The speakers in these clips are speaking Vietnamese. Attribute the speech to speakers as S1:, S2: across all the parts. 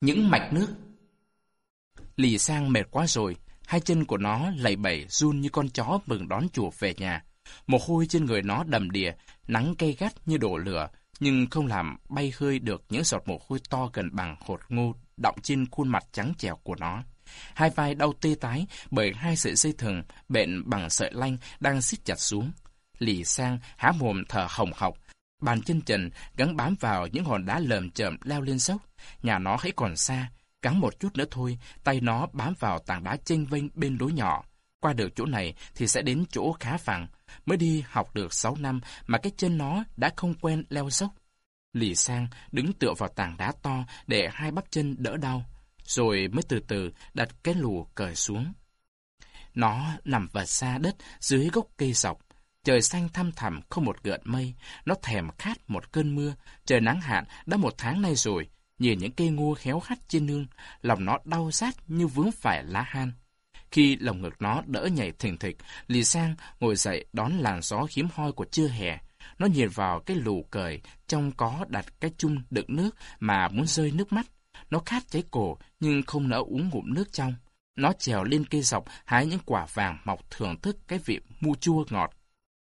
S1: Những mạch nước Lì sang mệt quá rồi, hai chân của nó lầy bẩy run như con chó mừng đón chuột về nhà. Mồ hôi trên người nó đầm đìa, nắng cay gắt như đổ lửa, nhưng không làm bay hơi được những giọt mồ hôi to gần bằng hột ngô đọng trên khuôn mặt trắng trẻo của nó. Hai vai đau tê tái bởi hai sợi dây thừng bện bằng sợi lanh đang siết chặt xuống. Lì sang há mồm thở hồng hộc, bàn chân trần gắn bám vào những hòn đá lờm chởm leo lên dốc. Nhà nó hãy còn xa, Cắn một chút nữa thôi, tay nó bám vào tảng đá chênh vênh bên lối nhỏ. Qua được chỗ này thì sẽ đến chỗ khá phẳng. Mới đi học được 6 năm mà cái chân nó đã không quen leo dốc. Lì sang đứng tựa vào tảng đá to để hai bắp chân đỡ đau, rồi mới từ từ đặt cái lù cởi xuống. Nó nằm vật xa đất dưới gốc cây dọc. Trời xanh thăm thẳm không một gợn mây. Nó thèm khát một cơn mưa. Trời nắng hạn đã một tháng nay rồi. Nhìn những cây ngô khéo khát trên nương, lòng nó đau sát như vướng phải lá han. Khi lồng ngực nó đỡ nhảy thình thịch, Lì Sang ngồi dậy đón làn gió hiếm hoi của trưa hè. Nó nhìn vào cái lù cởi, trong có đặt cái chung đựng nước mà muốn rơi nước mắt. Nó khát cháy cổ nhưng không nỡ uống ngụm nước trong. Nó trèo lên cây dọc hái những quả vàng mọc thưởng thức cái vị mu chua ngọt.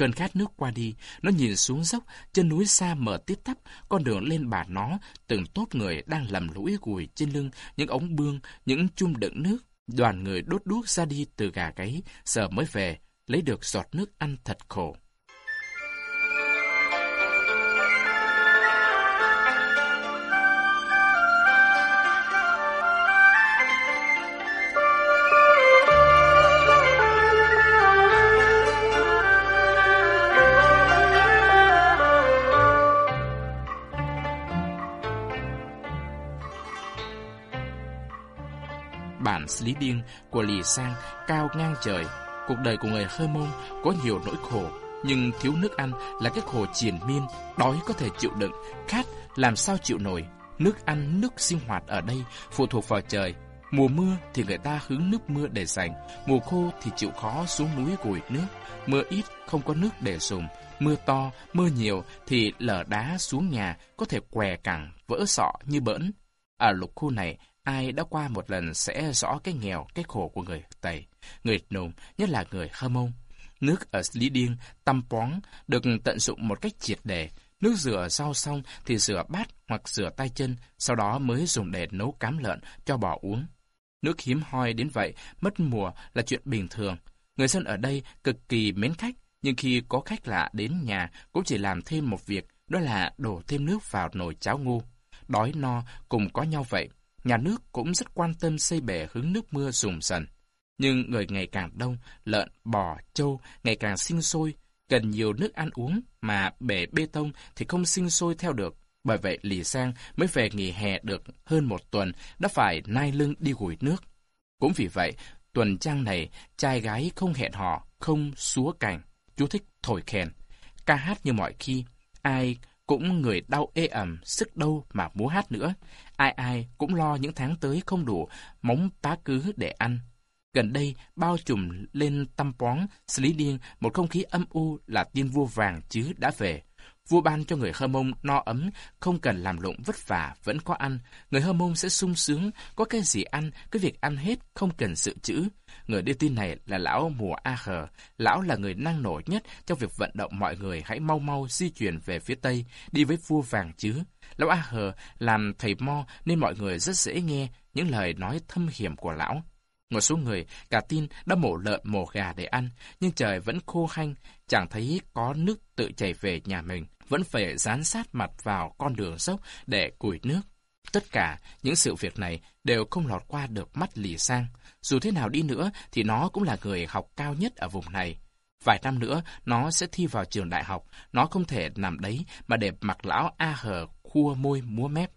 S1: Cơn khát nước qua đi, nó nhìn xuống dốc, chân núi xa mở tiếp tắp, con đường lên bà nó, từng tốt người đang lầm lũi gùi trên lưng, những ống bương, những chum đựng nước. Đoàn người đốt đuốc ra đi từ gà gáy, giờ mới về, lấy được giọt nước ăn thật khổ. Bản Lý Điên của Lì Sang cao ngang trời. Cuộc đời của người Hơ Mông có nhiều nỗi khổ, nhưng thiếu nước ăn là cái khổ triền miên, đói có thể chịu đựng, khát làm sao chịu nổi. Nước ăn, nước sinh hoạt ở đây phụ thuộc vào trời. Mùa mưa thì người ta hứng nước mưa để dành, mùa khô thì chịu khó xuống núi gùi nước. Mưa ít không có nước để dùng, mưa to, mưa nhiều thì lở đá xuống nhà có thể què cẳng, vỡ sọ như bỡn. Ở lục khu này, Ai đã qua một lần sẽ rõ cái nghèo, cái khổ của người Tây, người Nùng, nhất là người Hơ Mông. Nước ở Lý Điên, Tâm Póng được tận dụng một cách triệt đề Nước rửa rau xong thì rửa bát hoặc rửa tay chân, sau đó mới dùng để nấu cám lợn cho bò uống. Nước hiếm hoi đến vậy, mất mùa là chuyện bình thường. Người dân ở đây cực kỳ mến khách, nhưng khi có khách lạ đến nhà cũng chỉ làm thêm một việc, đó là đổ thêm nước vào nồi cháo ngu. Đói no cùng có nhau vậy nhà nước cũng rất quan tâm xây bể hứng nước mưa dùng dần. Nhưng người ngày càng đông, lợn, bò, trâu ngày càng sinh sôi, cần nhiều nước ăn uống mà bể bê tông thì không sinh sôi theo được. Bởi vậy Lì Sang mới về nghỉ hè được hơn một tuần đã phải nai lưng đi gùi nước. Cũng vì vậy, tuần trang này, trai gái không hẹn hò, không xúa cảnh, chú thích thổi kèn, ca hát như mọi khi. Ai cũng người đau ê ẩm, sức đâu mà múa hát nữa. Ai ai cũng lo những tháng tới không đủ móng tá cứ để ăn. Gần đây, bao trùm lên tâm bóng, xí lý điên, một không khí âm u là tiên vua vàng chứ đã về. Vua ban cho người Hơ Mông no ấm, không cần làm lụng vất vả, vẫn có ăn. Người Hơ Mông sẽ sung sướng, có cái gì ăn, cái việc ăn hết, không cần sự chữ. Người đưa tin này là lão mùa A Hờ. Lão là người năng nổ nhất trong việc vận động mọi người hãy mau mau di chuyển về phía Tây, đi với vua vàng chứ. Lão A Hờ làm thầy mo nên mọi người rất dễ nghe những lời nói thâm hiểm của lão. Một số người cả tin đã mổ lợn mổ gà để ăn, nhưng trời vẫn khô hanh, chẳng thấy có nước tự chảy về nhà mình, vẫn phải dán sát mặt vào con đường dốc để củi nước. Tất cả những sự việc này đều không lọt qua được mắt lì sang. Dù thế nào đi nữa thì nó cũng là người học cao nhất ở vùng này. Vài năm nữa, nó sẽ thi vào trường đại học. Nó không thể nằm đấy mà để mặc lão A hờ khua môi múa mép.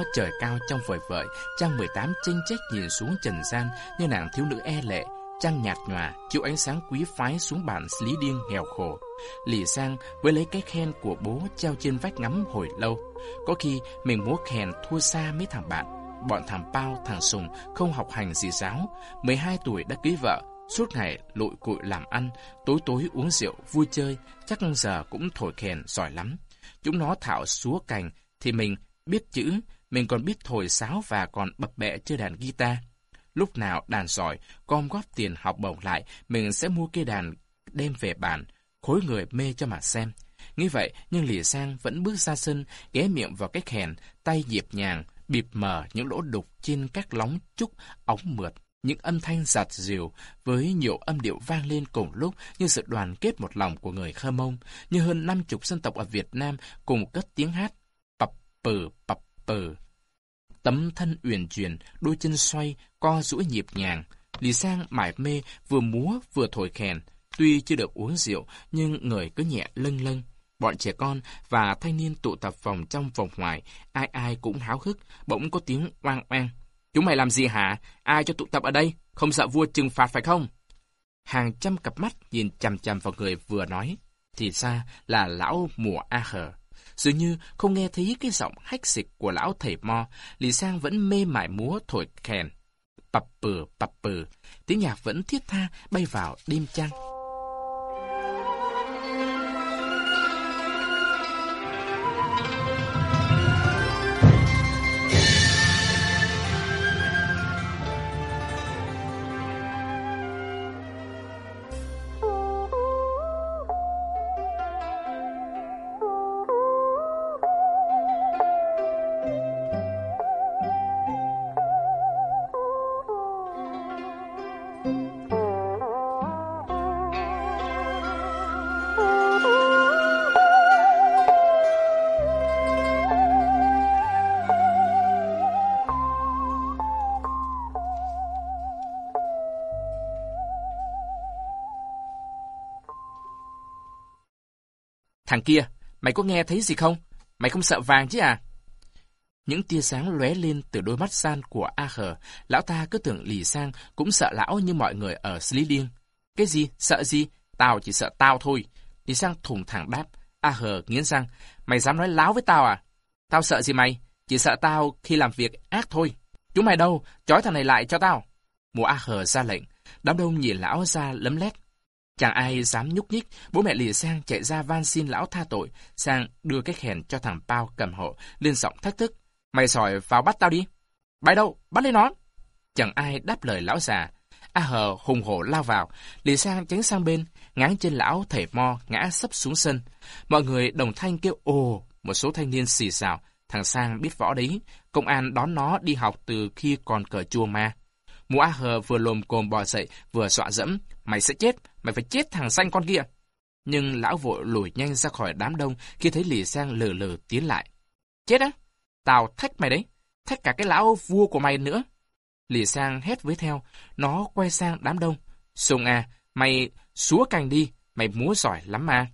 S1: Đó trời cao trong vời vợi, trăng 18 chênh chách nhìn xuống trần gian như nàng thiếu nữ e lệ, trăng nhạt nhòa, chiếu ánh sáng quý phái xuống bản lý điên nghèo khổ. Lì Sang với lấy cái khen của bố treo trên vách ngắm hồi lâu. Có khi mình múa khen thua xa mấy thằng bạn. Bọn thằng Pao, thằng Sùng không học hành gì giáo. 12 tuổi đã cưới vợ, suốt ngày lội cụi làm ăn, tối tối uống rượu, vui chơi, chắc giờ cũng thổi khen giỏi lắm. Chúng nó thảo súa cành, thì mình biết chữ, mình còn biết thổi sáo và còn bập bẹ chơi đàn guitar. Lúc nào đàn giỏi, con góp tiền học bổng lại, mình sẽ mua cây đàn đem về bàn, khối người mê cho mà xem. Nghĩ vậy, nhưng Lìa Sang vẫn bước ra sân, ghé miệng vào cái khèn, tay dịp nhàng, bịp mờ những lỗ đục trên các lóng trúc ống mượt. Những âm thanh giặt dìu với nhiều âm điệu vang lên cùng lúc như sự đoàn kết một lòng của người Khơ Mông, như hơn năm chục dân tộc ở Việt Nam cùng cất tiếng hát bập pừ bập pừ. Tấm thân uyển chuyển, đôi chân xoay, co duỗi nhịp nhàng. Lý Sang mải mê, vừa múa vừa thổi kèn. Tuy chưa được uống rượu, nhưng người cứ nhẹ lâng lâng. Bọn trẻ con và thanh niên tụ tập vòng trong vòng ngoài, ai ai cũng háo hức, bỗng có tiếng oang oang. Chúng mày làm gì hả? Ai cho tụ tập ở đây? Không sợ vua trừng phạt phải không? Hàng trăm cặp mắt nhìn chằm chằm vào người vừa nói. Thì ra là lão mùa A Hờ. Dường như không nghe thấy cái giọng hách xịch của lão thầy mo, Lý Sang vẫn mê mải múa thổi kèn. Pập pừ, pập pừ, tiếng nhạc vẫn thiết tha bay vào đêm trăng. Thằng kia, mày có nghe thấy gì không? Mày không sợ vàng chứ à? Những tia sáng lóe lên từ đôi mắt san của A Khờ, lão ta cứ tưởng Lì Sang cũng sợ lão như mọi người ở Sli Điên. Cái gì? Sợ gì? Tao chỉ sợ tao thôi. Lì Sang thùng thẳng đáp. A Hờ nghiến răng. Mày dám nói láo với tao à? Tao sợ gì mày? Chỉ sợ tao khi làm việc ác thôi. Chúng mày đâu? Chói thằng này lại cho tao. Mùa A Hờ ra lệnh. Đám đông nhìn lão ra lấm lét. Chẳng ai dám nhúc nhích, bố mẹ lìa sang chạy ra van xin lão tha tội, sang đưa cái khèn cho thằng Pao cầm hộ, lên giọng thách thức. Mày sỏi vào bắt tao đi. Bay đâu, bắt lấy nó. Chẳng ai đáp lời lão già. A hờ hùng hổ lao vào, lìa sang tránh sang bên, ngáng trên lão thể mo ngã sấp xuống sân. Mọi người đồng thanh kêu ồ, một số thanh niên xì xào. Thằng Sang biết võ đấy, công an đón nó đi học từ khi còn cờ chua ma. Mũ A hờ vừa lồm cồm bò dậy, vừa dọa dẫm. Mày sẽ chết, mày phải chết thằng xanh con kia. Nhưng lão vội lùi nhanh ra khỏi đám đông khi thấy Lì Sang lờ lờ tiến lại. Chết á? Tao thách mày đấy. Thách cả cái lão vua của mày nữa. Lì Sang hét với theo. Nó quay sang đám đông. Sùng à, mày xúa cành đi. Mày múa giỏi lắm mà.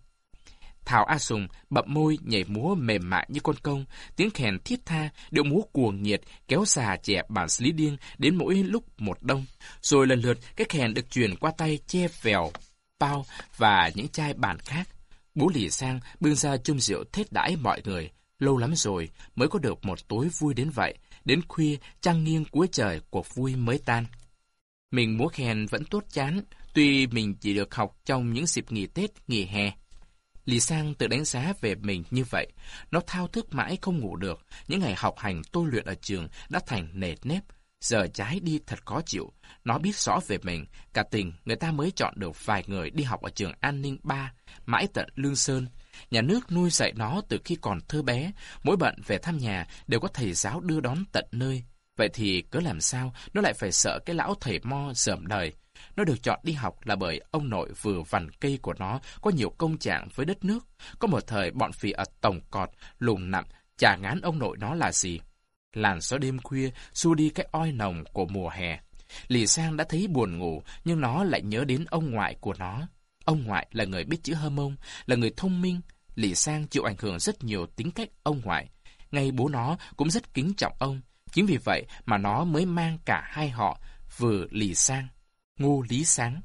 S1: Thảo A Sùng bậm môi nhảy múa mềm mại như con công, tiếng khèn thiết tha, điệu múa cuồng nhiệt, kéo xà trẻ bản lý điên đến mỗi lúc một đông. Rồi lần lượt cái khèn được truyền qua tay che vèo, bao và những chai bản khác. Bố lì sang bưng ra chung rượu thết đãi mọi người. Lâu lắm rồi mới có được một tối vui đến vậy. Đến khuya, trăng nghiêng cuối trời, cuộc vui mới tan. Mình múa khen vẫn tốt chán, tuy mình chỉ được học trong những dịp nghỉ Tết, nghỉ hè. Lý Sang tự đánh giá về mình như vậy. Nó thao thức mãi không ngủ được. Những ngày học hành tôi luyện ở trường đã thành nệt nếp. Giờ trái đi thật khó chịu. Nó biết rõ về mình. Cả tình, người ta mới chọn được vài người đi học ở trường an ninh 3, mãi tận Lương Sơn. Nhà nước nuôi dạy nó từ khi còn thơ bé. Mỗi bận về thăm nhà đều có thầy giáo đưa đón tận nơi. Vậy thì cứ làm sao nó lại phải sợ cái lão thầy mo dởm đời. Nó được chọn đi học là bởi ông nội vừa vằn cây của nó có nhiều công trạng với đất nước. Có một thời bọn phì ở tổng cọt, lùng nặng, chả ngán ông nội nó là gì. Làn gió đêm khuya xua đi cái oi nồng của mùa hè. Lì Sang đã thấy buồn ngủ, nhưng nó lại nhớ đến ông ngoại của nó. Ông ngoại là người biết chữ hơ mông, là người thông minh. Lì Sang chịu ảnh hưởng rất nhiều tính cách ông ngoại. ngay bố nó cũng rất kính trọng ông. Chính vì vậy mà nó mới mang cả hai họ vừa lì sang, ngô lý sáng.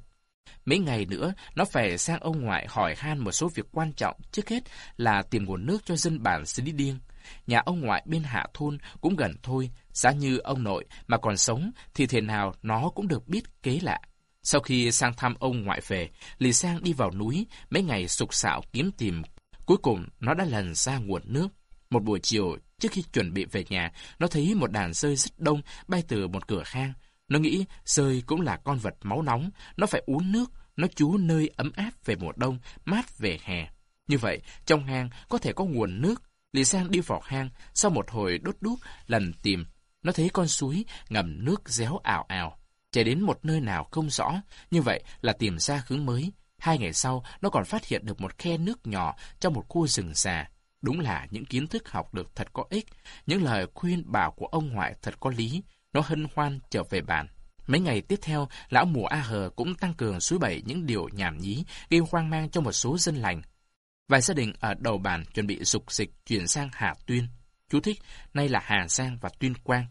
S1: Mấy ngày nữa, nó phải sang ông ngoại hỏi han một số việc quan trọng, trước hết là tìm nguồn nước cho dân bản xứ đi điên. Nhà ông ngoại bên hạ thôn cũng gần thôi, giá như ông nội mà còn sống thì thế nào nó cũng được biết kế lạ. Sau khi sang thăm ông ngoại về, Lì Sang đi vào núi, mấy ngày sục sạo kiếm tìm. Cuối cùng, nó đã lần ra nguồn nước. Một buổi chiều, trước khi chuẩn bị về nhà, nó thấy một đàn rơi rất đông bay từ một cửa hang. Nó nghĩ rơi cũng là con vật máu nóng, nó phải uống nước, nó trú nơi ấm áp về mùa đông, mát về hè. Như vậy, trong hang có thể có nguồn nước. Lì Sang đi vào hang, sau một hồi đốt đuốc, lần tìm, nó thấy con suối ngầm nước réo ảo ảo chạy đến một nơi nào không rõ, như vậy là tìm ra hướng mới. Hai ngày sau, nó còn phát hiện được một khe nước nhỏ trong một khu rừng già. Đúng là những kiến thức học được thật có ích, những lời khuyên bảo của ông ngoại thật có lý. Nó hân hoan trở về bàn. Mấy ngày tiếp theo, lão mùa A Hờ cũng tăng cường suối bẩy những điều nhảm nhí, gây hoang mang cho một số dân lành. Vài gia đình ở đầu bàn chuẩn bị dục dịch chuyển sang Hà Tuyên. Chú thích, nay là Hà Giang và Tuyên Quang.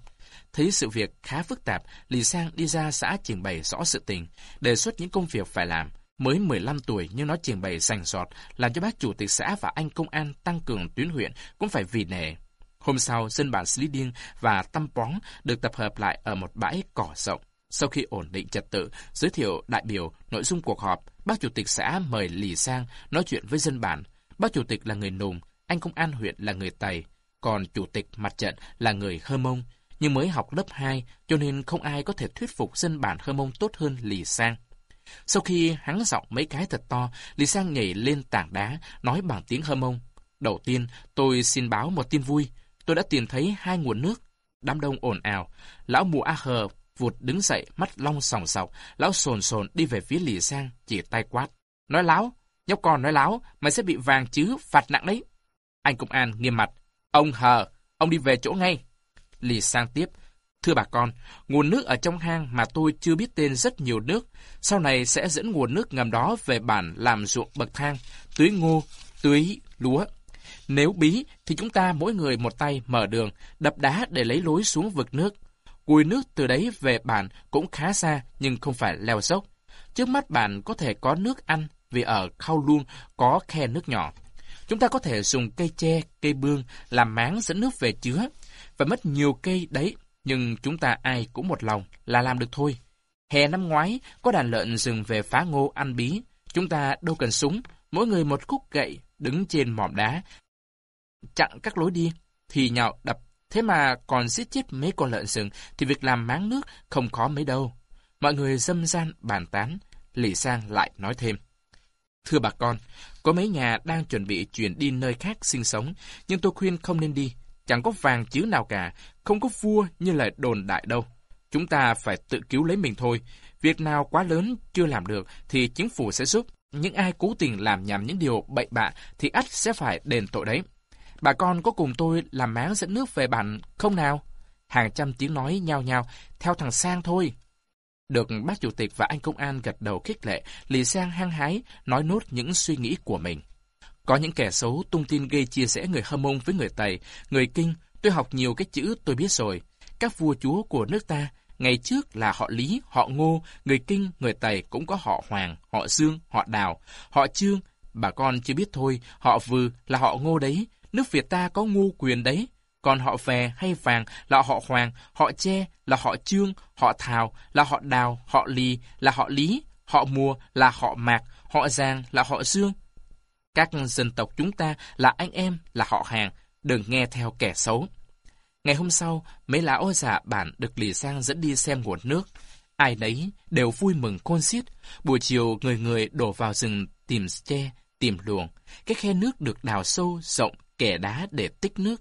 S1: Thấy sự việc khá phức tạp, lì Sang đi ra xã trình bày rõ sự tình, đề xuất những công việc phải làm. Mới 15 tuổi nhưng nó trình bày sành sọt, làm cho bác chủ tịch xã và anh công an tăng cường tuyến huyện cũng phải vì nể. Hôm sau, dân bản Sliding và Tâm Póng được tập hợp lại ở một bãi cỏ rộng. Sau khi ổn định trật tự, giới thiệu đại biểu nội dung cuộc họp, bác chủ tịch xã mời Lì Sang nói chuyện với dân bản. Bác chủ tịch là người Nùng, anh công an huyện là người Tày, còn chủ tịch mặt trận là người Hơ Mông nhưng mới học lớp 2 cho nên không ai có thể thuyết phục dân bản Hơ Mông tốt hơn Lì Sang. Sau khi hắn giọng mấy cái thật to, Lì Sang nhảy lên tảng đá, nói bằng tiếng Hơ Mông. Đầu tiên, tôi xin báo một tin vui. Tôi đã tìm thấy hai nguồn nước. Đám đông ồn ào. Lão mùa A Hờ vụt đứng dậy, mắt long sòng sọc. Lão sồn sồn đi về phía Lì Sang, chỉ tay quát. Nói láo, nhóc con nói láo, mày sẽ bị vàng chứ, phạt nặng đấy. Anh công an nghiêm mặt. Ông Hờ, ông đi về chỗ ngay. Lì sang tiếp. Thưa bà con, nguồn nước ở trong hang mà tôi chưa biết tên rất nhiều nước, sau này sẽ dẫn nguồn nước ngầm đó về bản làm ruộng bậc thang, tưới ngô, tưới lúa. Nếu bí thì chúng ta mỗi người một tay mở đường, đập đá để lấy lối xuống vực nước. Cùi nước từ đấy về bản cũng khá xa nhưng không phải leo dốc. Trước mắt bản có thể có nước ăn vì ở Khao Luông có khe nước nhỏ. Chúng ta có thể dùng cây tre, cây bương làm máng dẫn nước về chứa. Phải mất nhiều cây đấy, nhưng chúng ta ai cũng một lòng là làm được thôi. Hè năm ngoái, có đàn lợn rừng về phá ngô ăn bí. Chúng ta đâu cần súng, mỗi người một khúc gậy, đứng trên mỏm đá. Chặn các lối đi, thì nhạo đập. Thế mà còn giết chết mấy con lợn rừng, thì việc làm máng nước không khó mấy đâu. Mọi người dâm gian bàn tán, Lì Sang lại nói thêm. Thưa bà con, có mấy nhà đang chuẩn bị chuyển đi nơi khác sinh sống, nhưng tôi khuyên không nên đi. Chẳng có vàng chứ nào cả, không có vua như lời đồn đại đâu. Chúng ta phải tự cứu lấy mình thôi. Việc nào quá lớn chưa làm được thì chính phủ sẽ giúp. Những ai cố tình làm nhằm những điều bậy bạ thì ắt sẽ phải đền tội đấy. Bà con có cùng tôi làm máng dẫn nước về bản không nào? Hàng trăm tiếng nói nhao nhao, theo thằng Sang thôi. Được bác chủ tịch và anh công an gật đầu khích lệ, Lì Sang hăng hái nói nốt những suy nghĩ của mình. Có những kẻ xấu tung tin gây chia rẽ người Hâm Mông với người Tây, người Kinh. Tôi học nhiều cái chữ tôi biết rồi. Các vua chúa của nước ta, ngày trước là họ Lý, họ Ngô, người Kinh, người Tây cũng có họ Hoàng, họ Dương, họ Đào, họ Trương. Bà con chưa biết thôi, họ Vư là họ Ngô đấy. Nước Việt ta có ngu quyền đấy. Còn họ Về hay Vàng là họ Hoàng, họ Che là họ Trương, họ Thào là họ Đào, họ Lì là họ Lý, họ Mùa là họ Mạc, họ Giang là họ Dương. Các dân tộc chúng ta là anh em, là họ hàng, đừng nghe theo kẻ xấu. Ngày hôm sau, mấy lão già bản được lì sang dẫn đi xem nguồn nước. Ai nấy đều vui mừng khôn xiết. Buổi chiều, người người đổ vào rừng tìm tre, tìm luồng. Cái khe nước được đào sâu, rộng, kẻ đá để tích nước.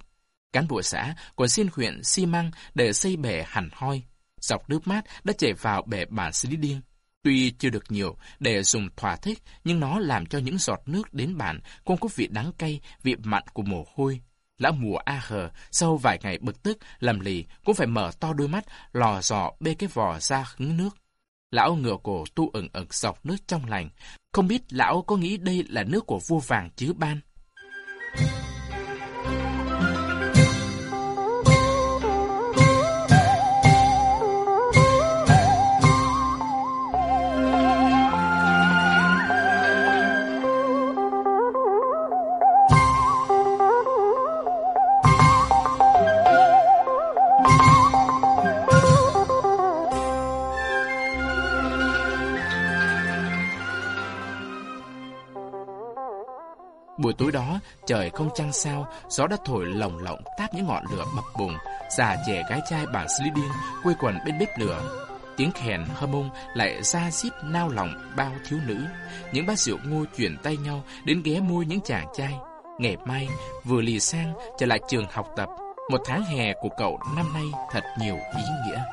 S1: Cán bộ xã còn xin huyện xi măng để xây bể hẳn hoi. Dọc nước mát đã chảy vào bể bản xí điên. Tuy chưa được nhiều để dùng thỏa thích, nhưng nó làm cho những giọt nước đến bản không có vị đắng cay, vị mặn của mồ hôi. Lão mùa A hờ, sau vài ngày bực tức, lầm lì, cũng phải mở to đôi mắt, lò dò bê cái vò ra hứng nước. Lão ngửa cổ tu ẩn ẩn dọc nước trong lành. Không biết lão có nghĩ đây là nước của vua vàng chứ ban. Buổi tối đó, trời không trăng sao, gió đã thổi lồng lộng táp những ngọn lửa bập bùng, già trẻ gái trai bản Slidin Điên quây quần bên bếp lửa. Tiếng khèn hâm mông lại ra xít nao lòng bao thiếu nữ. Những bác rượu ngô chuyển tay nhau đến ghé môi những chàng trai. Ngày mai, vừa lì sang trở lại trường học tập. Một tháng hè của cậu năm nay thật nhiều ý nghĩa.